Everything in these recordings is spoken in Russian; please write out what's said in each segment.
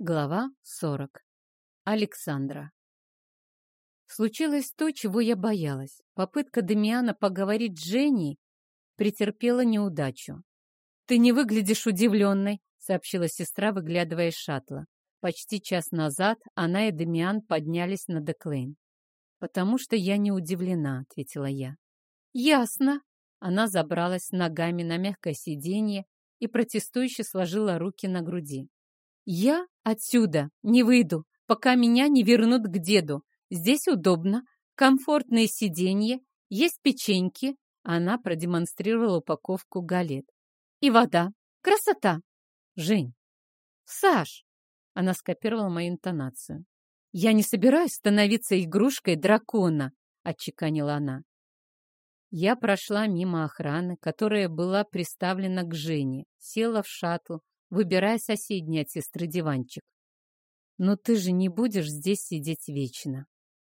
Глава 40. Александра. Случилось то, чего я боялась. Попытка Дамиана поговорить с Женей претерпела неудачу. «Ты не выглядишь удивленной», — сообщила сестра, выглядывая из шаттла. Почти час назад она и Дамиан поднялись на Деклейн. «Потому что я не удивлена», — ответила я. «Ясно». Она забралась ногами на мягкое сиденье и протестующе сложила руки на груди. «Я отсюда не выйду, пока меня не вернут к деду. Здесь удобно, комфортные сиденья, есть печеньки». Она продемонстрировала упаковку галет. «И вода. Красота!» «Жень!» «Саш!» Она скопировала мою интонацию. «Я не собираюсь становиться игрушкой дракона», — отчеканила она. Я прошла мимо охраны, которая была приставлена к Жене, села в шаттл, выбирая соседний от сестры диванчик. «Но ты же не будешь здесь сидеть вечно».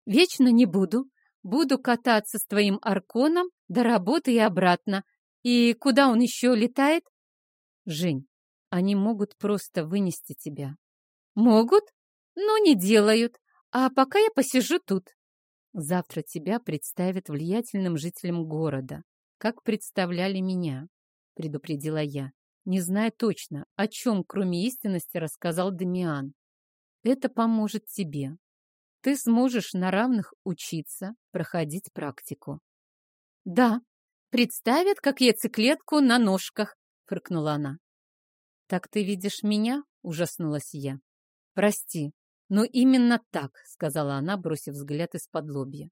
«Вечно не буду. Буду кататься с твоим арконом до работы и обратно. И куда он еще летает?» «Жень, они могут просто вынести тебя». «Могут, но не делают. А пока я посижу тут». «Завтра тебя представят влиятельным жителям города, как представляли меня», — предупредила я не зная точно, о чем, кроме истинности, рассказал Дамиан. Это поможет тебе. Ты сможешь на равных учиться, проходить практику. Да, представят, как яйцеклетку на ножках, фыркнула она. Так ты видишь меня? Ужаснулась я. Прости, но именно так, сказала она, бросив взгляд из-под лобья.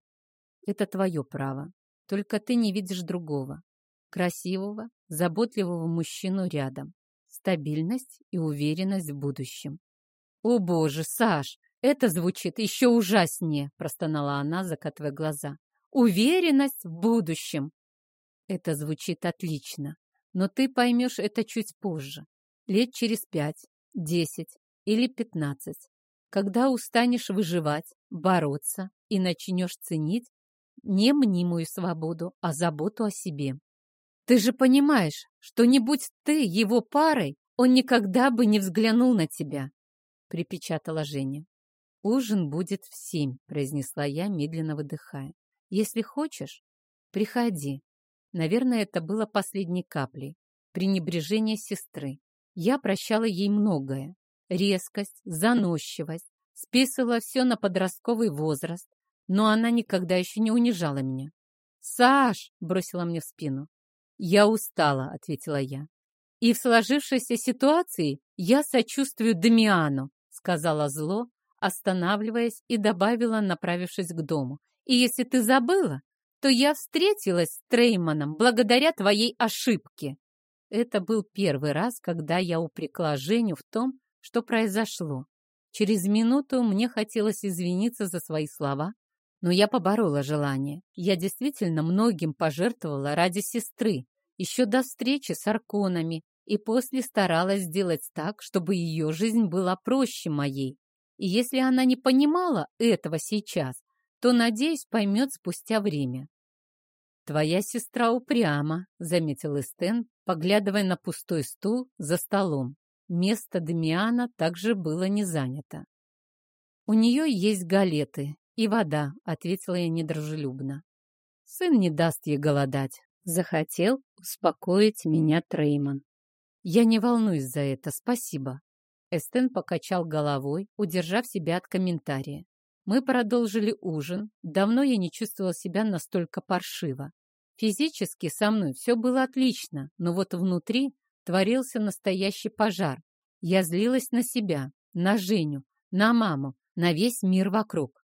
Это твое право. Только ты не видишь другого красивого, заботливого мужчину рядом, стабильность и уверенность в будущем. «О боже, Саш, это звучит еще ужаснее!» – простонала она, закатывая глаза. «Уверенность в будущем!» Это звучит отлично, но ты поймешь это чуть позже, лет через пять, десять или пятнадцать, когда устанешь выживать, бороться и начнешь ценить не мнимую свободу, а заботу о себе. Ты же понимаешь, что не будь ты его парой, он никогда бы не взглянул на тебя, — припечатала Женя. «Ужин будет в семь», — произнесла я, медленно выдыхая. «Если хочешь, приходи». Наверное, это было последней каплей. Пренебрежение сестры. Я прощала ей многое. Резкость, заносчивость, списывала все на подростковый возраст, но она никогда еще не унижала меня. «Саш!» — бросила мне в спину. «Я устала», — ответила я. «И в сложившейся ситуации я сочувствую Дамиану», — сказала зло, останавливаясь и добавила, направившись к дому. «И если ты забыла, то я встретилась с Трейманом благодаря твоей ошибке». Это был первый раз, когда я упрекла Женю в том, что произошло. Через минуту мне хотелось извиниться за свои слова, но я поборола желание. Я действительно многим пожертвовала ради сестры, еще до встречи с Арконами, и после старалась сделать так, чтобы ее жизнь была проще моей. И если она не понимала этого сейчас, то, надеюсь, поймет спустя время. «Твоя сестра упряма», — заметил Эстен, поглядывая на пустой стул за столом. Место Демиана также было не занято. «У нее есть галеты, «И вода», — ответила я недружелюбно. «Сын не даст ей голодать», — захотел успокоить меня Трейман. «Я не волнуюсь за это, спасибо». Эстен покачал головой, удержав себя от комментария. Мы продолжили ужин. Давно я не чувствовала себя настолько паршиво. Физически со мной все было отлично, но вот внутри творился настоящий пожар. Я злилась на себя, на Женю, на маму, на весь мир вокруг.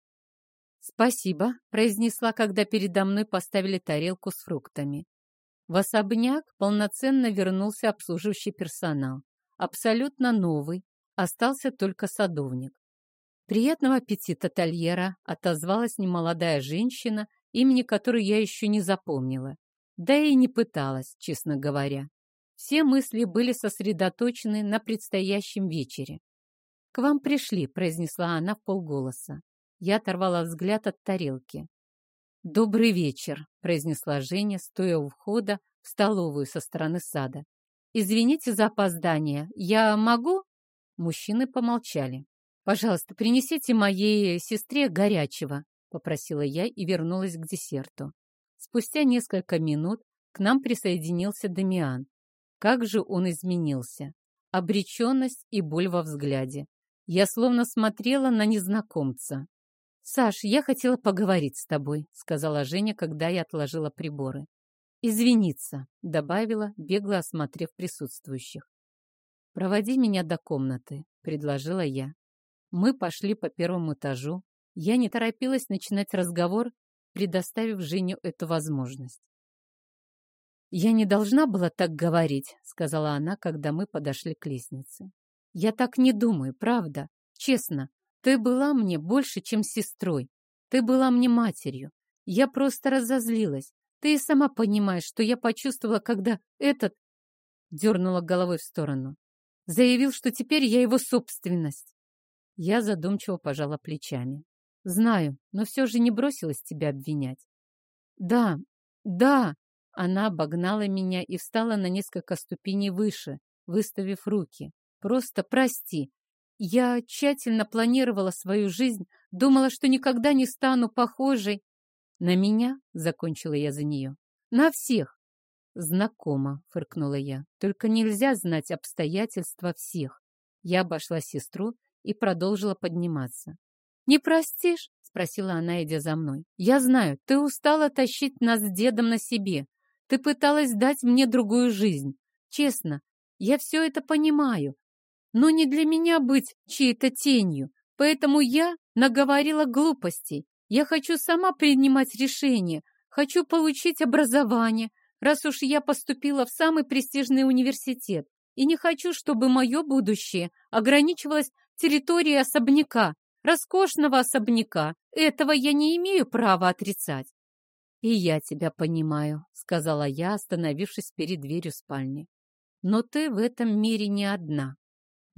«Спасибо», — произнесла, когда передо мной поставили тарелку с фруктами. В особняк полноценно вернулся обслуживающий персонал. Абсолютно новый, остался только садовник. «Приятного аппетита, Тольера!» — отозвалась немолодая женщина, имени которой я еще не запомнила. Да и не пыталась, честно говоря. Все мысли были сосредоточены на предстоящем вечере. «К вам пришли», — произнесла она в полголоса. Я оторвала взгляд от тарелки. «Добрый вечер», — произнесла Женя, стоя у входа в столовую со стороны сада. «Извините за опоздание. Я могу?» Мужчины помолчали. «Пожалуйста, принесите моей сестре горячего», — попросила я и вернулась к десерту. Спустя несколько минут к нам присоединился Дамиан. Как же он изменился! Обреченность и боль во взгляде. Я словно смотрела на незнакомца. «Саш, я хотела поговорить с тобой», — сказала Женя, когда я отложила приборы. «Извиниться», — добавила, бегло осмотрев присутствующих. «Проводи меня до комнаты», — предложила я. Мы пошли по первому этажу. Я не торопилась начинать разговор, предоставив Женю эту возможность. «Я не должна была так говорить», — сказала она, когда мы подошли к лестнице. Я так не думаю, правда. Честно, ты была мне больше, чем сестрой. Ты была мне матерью. Я просто разозлилась. Ты и сама понимаешь, что я почувствовала, когда этот... Дернула головой в сторону. Заявил, что теперь я его собственность. Я задумчиво пожала плечами. Знаю, но все же не бросилась тебя обвинять. Да, да. Она обогнала меня и встала на несколько ступеней выше, выставив руки. Просто прости. Я тщательно планировала свою жизнь, думала, что никогда не стану похожей. На меня, — закончила я за нее, — на всех. Знакомо, — фыркнула я, — только нельзя знать обстоятельства всех. Я обошла сестру и продолжила подниматься. «Не простишь?» — спросила она, идя за мной. «Я знаю, ты устала тащить нас с дедом на себе. Ты пыталась дать мне другую жизнь. Честно, я все это понимаю, но не для меня быть чьей-то тенью, поэтому я наговорила глупостей. Я хочу сама принимать решения, хочу получить образование, раз уж я поступила в самый престижный университет, и не хочу, чтобы мое будущее ограничивалось территорией особняка, роскошного особняка. Этого я не имею права отрицать. «И я тебя понимаю», — сказала я, остановившись перед дверью спальни. «Но ты в этом мире не одна.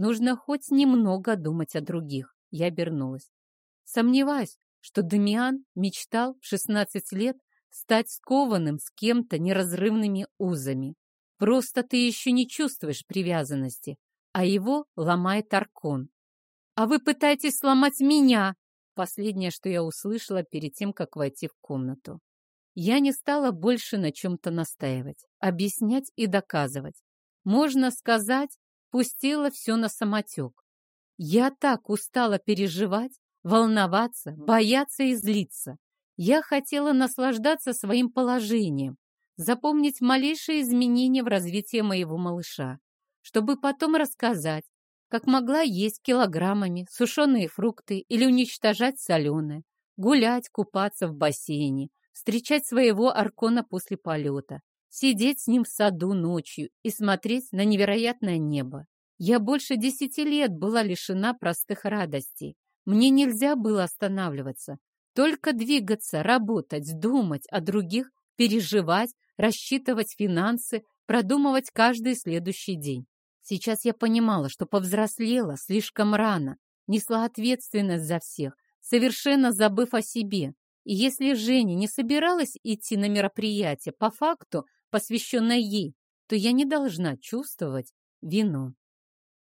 Нужно хоть немного думать о других. Я обернулась. Сомневаюсь, что Дамиан мечтал в 16 лет стать скованным с кем-то неразрывными узами. Просто ты еще не чувствуешь привязанности, а его ломает Аркон. «А вы пытаетесь сломать меня!» Последнее, что я услышала перед тем, как войти в комнату. Я не стала больше на чем-то настаивать, объяснять и доказывать. Можно сказать, пустила все на самотек. Я так устала переживать, волноваться, бояться и злиться. Я хотела наслаждаться своим положением, запомнить малейшие изменения в развитии моего малыша, чтобы потом рассказать, как могла есть килограммами сушеные фрукты или уничтожать соленое, гулять, купаться в бассейне, встречать своего аркона после полета, сидеть с ним в саду ночью и смотреть на невероятное небо. Я больше десяти лет была лишена простых радостей. Мне нельзя было останавливаться, только двигаться, работать, думать о других, переживать, рассчитывать финансы, продумывать каждый следующий день. Сейчас я понимала, что повзрослела слишком рано, несла ответственность за всех, совершенно забыв о себе. И если Женя не собиралась идти на мероприятие по факту, посвященное ей, то я не должна чувствовать вину.